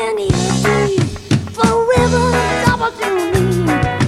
Jenny, forever double to me.